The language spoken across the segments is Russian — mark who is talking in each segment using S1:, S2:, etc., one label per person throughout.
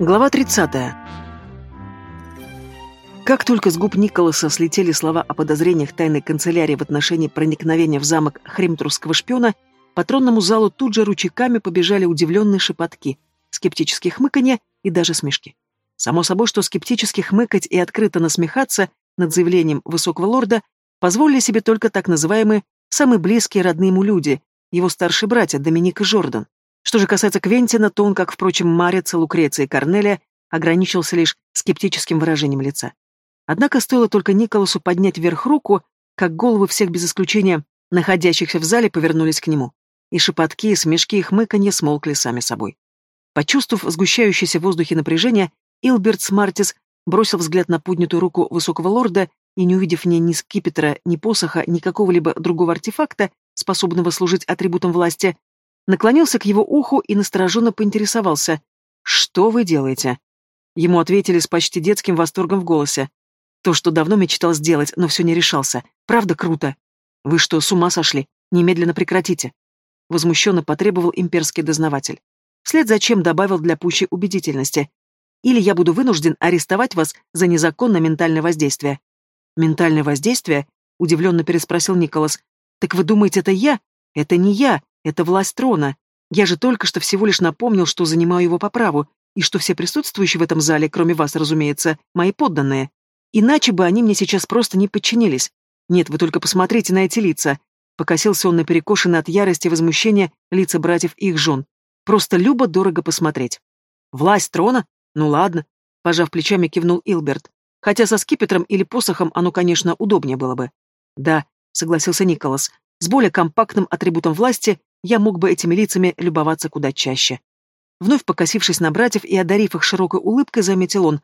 S1: Глава 30. Как только с губ Николаса слетели слова о подозрениях тайной канцелярии в отношении проникновения в замок хремтрусского шпиона, по тронному залу тут же ручейками побежали удивленные шепотки, скептические хмыканья и даже смешки. Само собой, что скептически хмыкать и открыто насмехаться над заявлением высокого лорда позволили себе только так называемые самые близкие родные ему люди, его старшие братья Доминик и Жордан. Что же касается Квентина, то он, как, впрочем, Марица, Лукреция и Корнелия, ограничился лишь скептическим выражением лица. Однако стоило только Николасу поднять вверх руку, как головы всех без исключения находящихся в зале повернулись к нему, и шепотки, и смешки, и хмыканье смолкли сами собой. Почувствовав сгущающееся в воздухе напряжение, Илберт Смартис бросил взгляд на поднятую руку высокого лорда и, не увидев в ней ни скипетра, ни посоха, ни какого-либо другого артефакта, способного служить атрибутом власти, наклонился к его уху и настороженно поинтересовался. «Что вы делаете?» Ему ответили с почти детским восторгом в голосе. «То, что давно мечтал сделать, но все не решался. Правда круто?» «Вы что, с ума сошли? Немедленно прекратите!» Возмущенно потребовал имперский дознаватель. Вслед за чем добавил для пущей убедительности. «Или я буду вынужден арестовать вас за незаконное ментальное воздействие». «Ментальное воздействие?» — удивленно переспросил Николас. «Так вы думаете, это я? Это не я. Это власть трона. Я же только что всего лишь напомнил, что занимаю его по праву, и что все присутствующие в этом зале, кроме вас, разумеется, мои подданные. Иначе бы они мне сейчас просто не подчинились. Нет, вы только посмотрите на эти лица. Покосился он на перекошенные от ярости и возмущения лица братьев и их жен. Просто любо-дорого посмотреть. Власть трона? Ну ладно. Пожав плечами, кивнул Илберт. Хотя со скипетром или посохом оно, конечно, удобнее было бы. Да, согласился Николас. С более компактным атрибутом власти я мог бы этими лицами любоваться куда чаще. Вновь покосившись на братьев и одарив их широкой улыбкой, заметил он.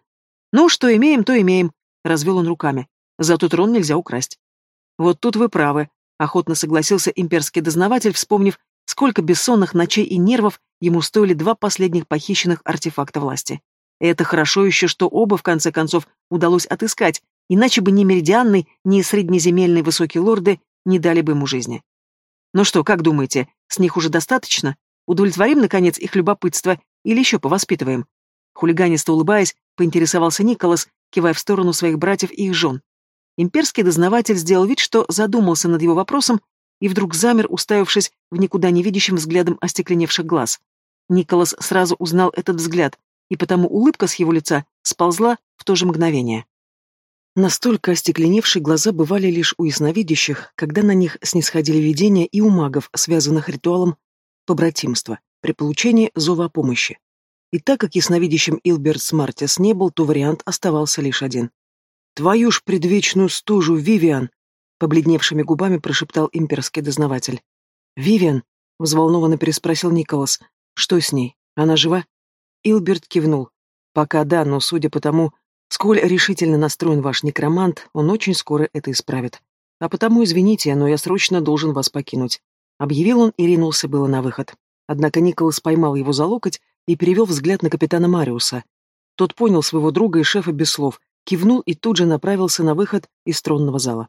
S1: «Ну, что имеем, то имеем», — развел он руками. «Зато трон нельзя украсть». «Вот тут вы правы», — охотно согласился имперский дознаватель, вспомнив, сколько бессонных ночей и нервов ему стоили два последних похищенных артефакта власти. Это хорошо еще, что оба, в конце концов, удалось отыскать, иначе бы ни меридианный, ни среднеземельные высокие лорды не дали бы ему жизни. Ну что, как думаете, с них уже достаточно? Удовлетворим, наконец, их любопытство или еще повоспитываем?» Хулиганисто улыбаясь, поинтересовался Николас, кивая в сторону своих братьев и их жен. Имперский дознаватель сделал вид, что задумался над его вопросом и вдруг замер, уставившись в никуда не видящим взглядом остекленевших глаз. Николас сразу узнал этот взгляд, и потому улыбка с его лица сползла в то же мгновение. Настолько остекленевшие глаза бывали лишь у ясновидящих, когда на них снисходили видения и у магов, связанных ритуалом побратимства, при получении зова о помощи. И так как ясновидящим Илберт Смартис не был, то вариант оставался лишь один. «Твою ж предвечную стужу, Вивиан!» — побледневшими губами прошептал имперский дознаватель. «Вивиан?» — взволнованно переспросил Николас. «Что с ней? Она жива?» Илберт кивнул. «Пока да, но судя по тому, Сколь решительно настроен ваш некромант, он очень скоро это исправит. А потому извините, но я срочно должен вас покинуть. Объявил он и ринулся было на выход. Однако Николас поймал его за локоть и перевел взгляд на капитана Мариуса. Тот понял своего друга и шефа без слов, кивнул и тут же направился на выход из тронного зала.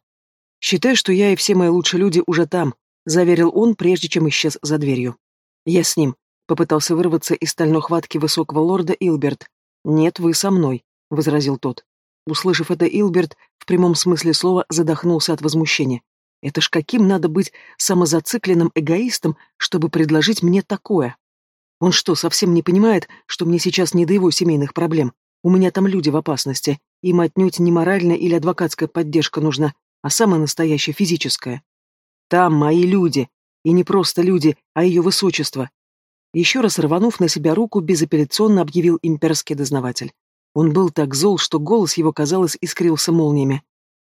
S1: «Считай, что я и все мои лучшие люди уже там», — заверил он, прежде чем исчез за дверью. «Я с ним», — попытался вырваться из стальной хватки высокого лорда Илберт. «Нет, вы со мной», — возразил тот. Услышав это, Илберт в прямом смысле слова задохнулся от возмущения. «Это ж каким надо быть самозацикленным эгоистом, чтобы предложить мне такое? Он что, совсем не понимает, что мне сейчас не до его семейных проблем? У меня там люди в опасности, им отнюдь не моральная или адвокатская поддержка нужна, а самая настоящая физическая. Там мои люди, и не просто люди, а ее высочество». Еще раз рванув на себя руку, безапелляционно объявил имперский дознаватель. Он был так зол, что голос его, казалось, искрился молниями.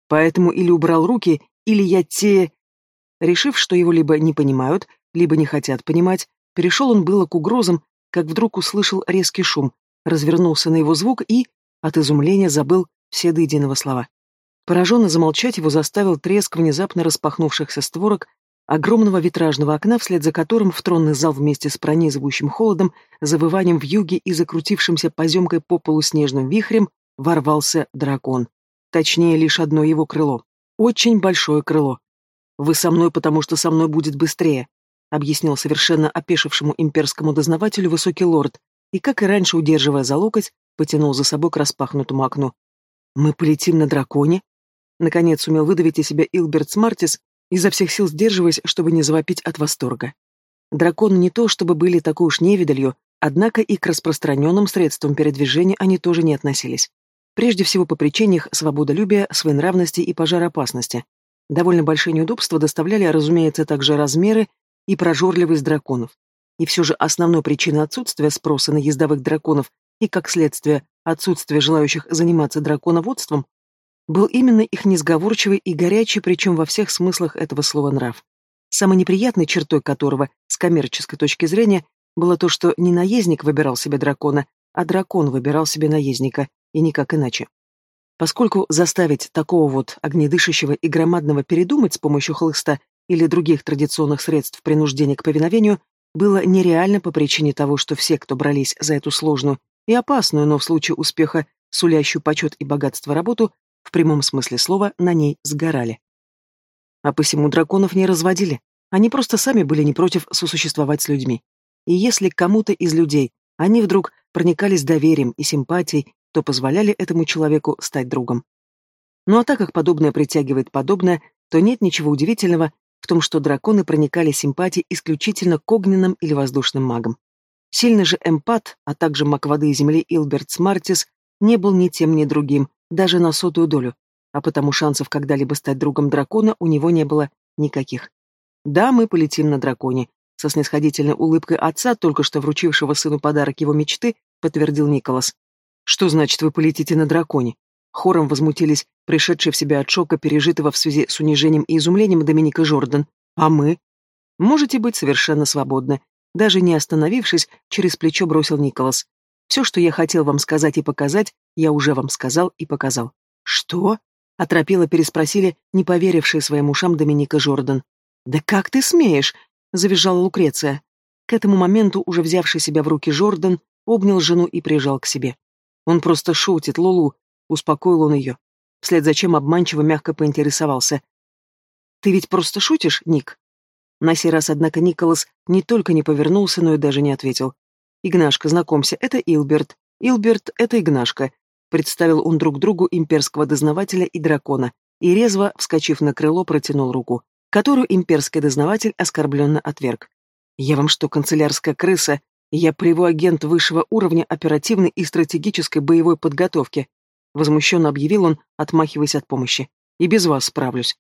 S1: Поэтому или убрал руки, или я те... Решив, что его либо не понимают, либо не хотят понимать, перешел он было к угрозам, как вдруг услышал резкий шум, развернулся на его звук и, от изумления, забыл все до единого слова. Пораженно замолчать его заставил треск внезапно распахнувшихся створок, огромного витражного окна, вслед за которым в тронный зал вместе с пронизывающим холодом, завыванием в юге и закрутившимся поземкой по полу снежным вихрем ворвался дракон. Точнее, лишь одно его крыло. Очень большое крыло. «Вы со мной, потому что со мной будет быстрее», объяснил совершенно опешившему имперскому дознавателю высокий лорд, и, как и раньше, удерживая за локоть, потянул за собой к распахнутому окну. «Мы полетим на драконе?» Наконец сумел выдавить из себя Илберт Смартис, изо всех сил сдерживаясь, чтобы не завопить от восторга. Драконы не то чтобы были такой уж невидалью, однако и к распространенным средствам передвижения они тоже не относились. Прежде всего по причинах свободолюбия, своенравности и пожароопасности. Довольно большие неудобства доставляли, разумеется, также размеры и прожорливость драконов. И все же основной причиной отсутствия спроса на ездовых драконов и, как следствие, отсутствия желающих заниматься драконоводством был именно их несговорчивый и горячий, причем во всех смыслах этого слова нрав. Самой неприятной чертой которого, с коммерческой точки зрения, было то, что не наездник выбирал себе дракона, а дракон выбирал себе наездника, и никак иначе. Поскольку заставить такого вот огнедышащего и громадного передумать с помощью хлыста или других традиционных средств принуждения к повиновению было нереально по причине того, что все, кто брались за эту сложную и опасную, но в случае успеха сулящую почет и богатство работу, в прямом смысле слова, на ней сгорали. А посему драконов не разводили, они просто сами были не против сосуществовать с людьми. И если кому-то из людей они вдруг проникались доверием и симпатией, то позволяли этому человеку стать другом. Ну а так как подобное притягивает подобное, то нет ничего удивительного в том, что драконы проникали симпатией исключительно к огненным или воздушным магам. Сильный же эмпат, а также маг воды и земли Илберт Смартис не был ни тем, ни другим, даже на сотую долю, а потому шансов когда-либо стать другом дракона у него не было никаких. Да, мы полетим на драконе, со снисходительной улыбкой отца, только что вручившего сыну подарок его мечты, подтвердил Николас. Что значит вы полетите на драконе? Хором возмутились пришедшие в себя от шока, пережитого в связи с унижением и изумлением Доминика Жордан. А мы? Можете быть совершенно свободны. Даже не остановившись, через плечо бросил Николас. Все, что я хотел вам сказать и показать, я уже вам сказал и показал. Что? Оторопело переспросили, не поверившие своим ушам Доминика Жордан. «Да как ты смеешь?» — завизжала Лукреция. К этому моменту, уже взявший себя в руки Жордан, обнял жену и прижал к себе. «Он просто шутит, Лулу», — успокоил он ее. Вслед за чем обманчиво мягко поинтересовался. «Ты ведь просто шутишь, Ник?» На сей раз, однако, Николас не только не повернулся, но и даже не ответил. «Игнашка, знакомься, это Илберт. Илберт — это Игнашка», — представил он друг другу имперского дознавателя и дракона, и резво, вскочив на крыло, протянул руку которую имперский дознаватель оскорбленно отверг. «Я вам что, канцелярская крыса? Я агент высшего уровня оперативной и стратегической боевой подготовки», возмущенно объявил он, отмахиваясь от помощи. «И без вас справлюсь».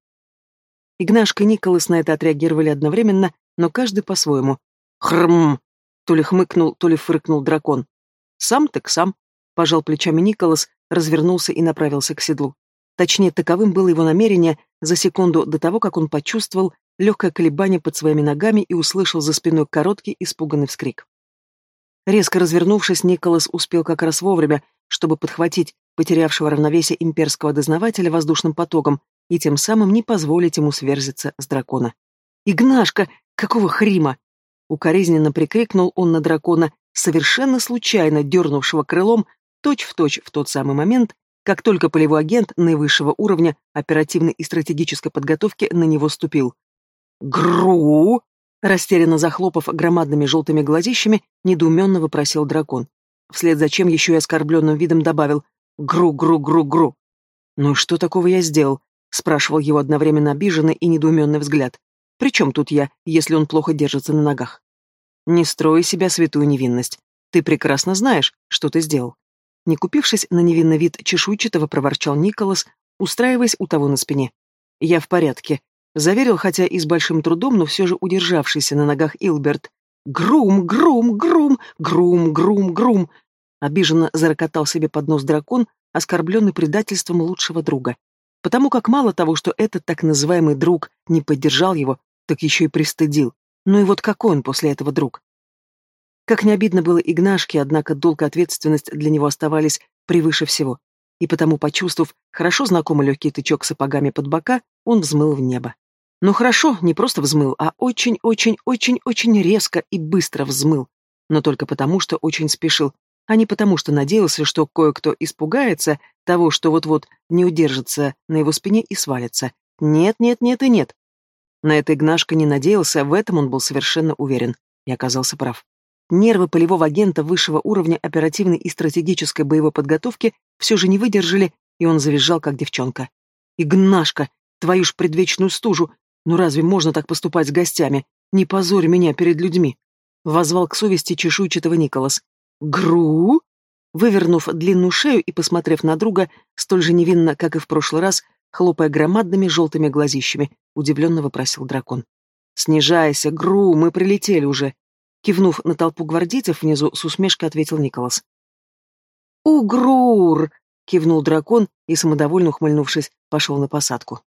S1: Игнашка и Николас на это отреагировали одновременно, но каждый по-своему. «Хрм!» То ли хмыкнул, то ли фыркнул дракон. «Сам так сам», — пожал плечами Николас, развернулся и направился к седлу. Точнее, таковым было его намерение за секунду до того, как он почувствовал легкое колебание под своими ногами и услышал за спиной короткий испуганный вскрик. Резко развернувшись, Николас успел как раз вовремя, чтобы подхватить потерявшего равновесие имперского дознавателя воздушным потоком и тем самым не позволить ему сверзиться с дракона. «Игнашка! Какого хрима?» Укоризненно прикрикнул он на дракона, совершенно случайно дернувшего крылом, точь-в-точь точь в тот самый момент, как только полевой агент наивысшего уровня оперативной и стратегической подготовки на него ступил. «Гру!» Растерянно захлопав громадными желтыми глазищами, недоуменно вопросил дракон. Вслед за чем еще и оскорбленным видом добавил «Гру-гру-гру-гру». «Ну и что такого я сделал?» — спрашивал его одновременно обиженный и недоуменный взгляд. «При чем тут я, если он плохо держится на ногах?» «Не строй себя святую невинность. Ты прекрасно знаешь, что ты сделал. Не купившись на невинный вид чешуйчатого, проворчал Николас, устраиваясь у того на спине. «Я в порядке», — заверил, хотя и с большим трудом, но все же удержавшийся на ногах Илберт. «Грум, грум, грум, грум, грум, грум!» Обиженно зарокотал себе под нос дракон, оскорбленный предательством лучшего друга. Потому как мало того, что этот так называемый друг не поддержал его, так еще и пристыдил. Ну и вот какой он после этого друг? Как не обидно было Игнашке, однако долг и ответственность для него оставались превыше всего. И потому, почувствовав хорошо знакомый легкий тычок сапогами под бока, он взмыл в небо. Но хорошо, не просто взмыл, а очень-очень-очень-очень резко и быстро взмыл. Но только потому, что очень спешил, а не потому, что надеялся, что кое-кто испугается того, что вот-вот не удержится на его спине и свалится. Нет, нет, нет и нет. На это Игнашка не надеялся, в этом он был совершенно уверен. И оказался прав. Нервы полевого агента высшего уровня оперативной и стратегической боевой подготовки все же не выдержали, и он завизжал, как девчонка. «Игнашка, твою ж предвечную стужу! Ну разве можно так поступать с гостями? Не позорь меня перед людьми!» Возвал к совести чешуйчатого Николас. «Гру?» Вывернув длинную шею и посмотрев на друга, столь же невинно, как и в прошлый раз, хлопая громадными желтыми глазищами, удивленно вопросил дракон. «Снижайся, Гру, мы прилетели уже!» Кивнув на толпу гвардейцев внизу, с усмешкой ответил Николас. «Угрур!» — кивнул дракон и, самодовольно ухмыльнувшись, пошел на посадку.